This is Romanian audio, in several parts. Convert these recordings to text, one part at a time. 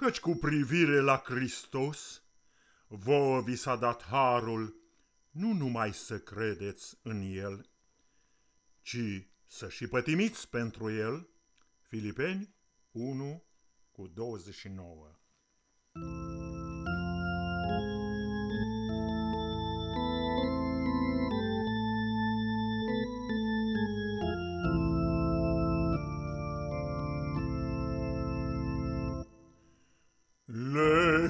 Căci cu privire la Hristos, vouă vi s-a dat harul nu numai să credeți în El, ci să și pătimiți pentru El. Filipeni 1 cu 29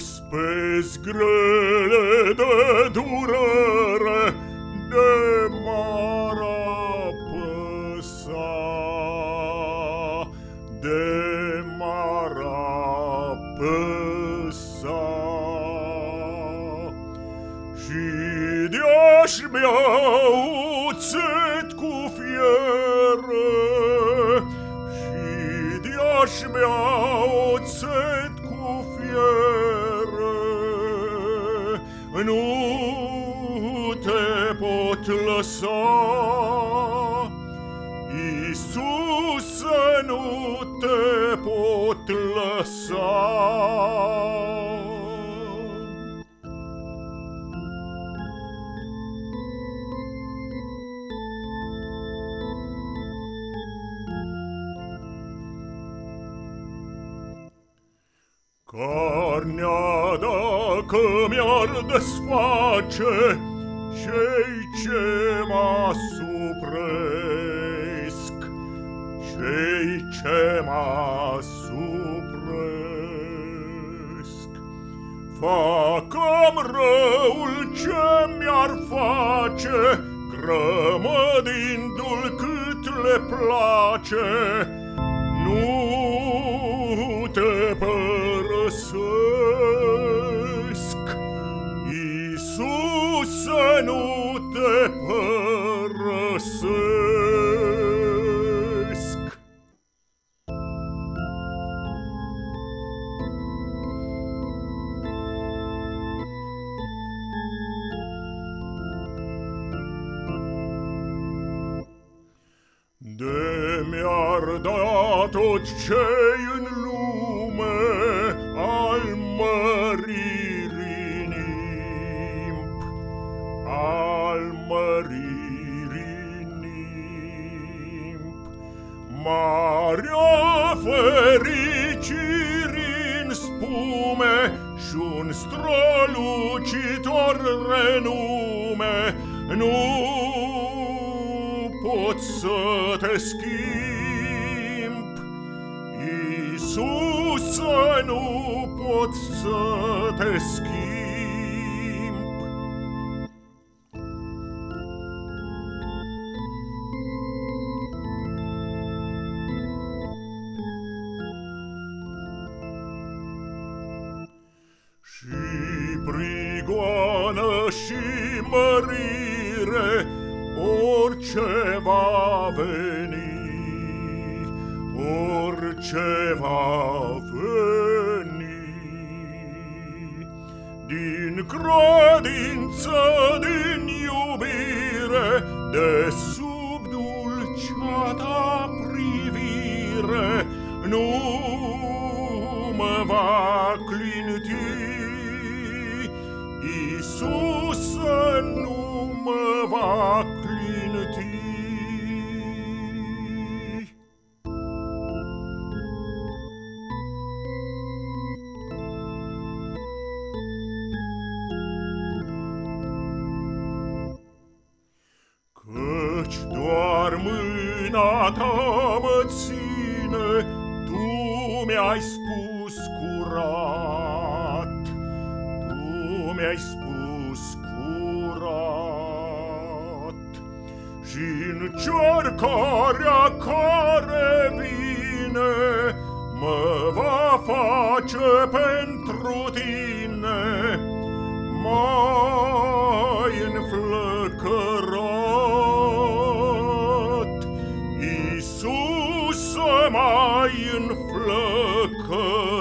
spes grele de durere de mara păsa, de mara păsa. Și de-aș mea uțet cu fiere, și de-aș mea oțet nu te pot lăsa, Iisus, nu te pot lăsa. Carnea dacă mi-ar desface Cei ce mă supresc Cei ce mă supresc Fac-am răul ce mi-ar face Grămădindu-l cât le place te părăsesc. De mi-ar da tot ce în lume marea fericirii spume și-un strălucitor renume, nu pot să te schimb, Iisus, să nu pot să te schimb. prigoană și mărire, orice va veni, orice va veni. Din credință, din iubire, de sus, Iisus nu mă va clinti. Căci doar mâna ta mă ține, Tu mi-ai spus curat, Tu mi-ai spus și în cercarea care vine, Mă va face pentru tine mai înflăcărat. Iisus mai înflăcărat.